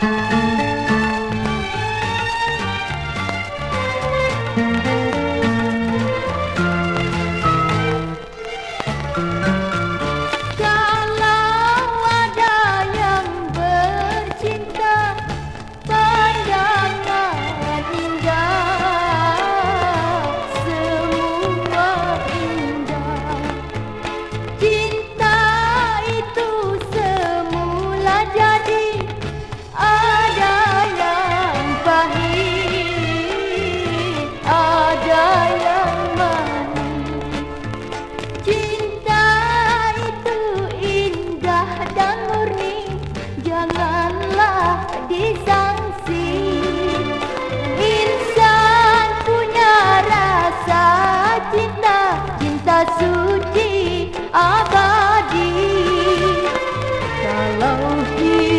Thank you. Love here.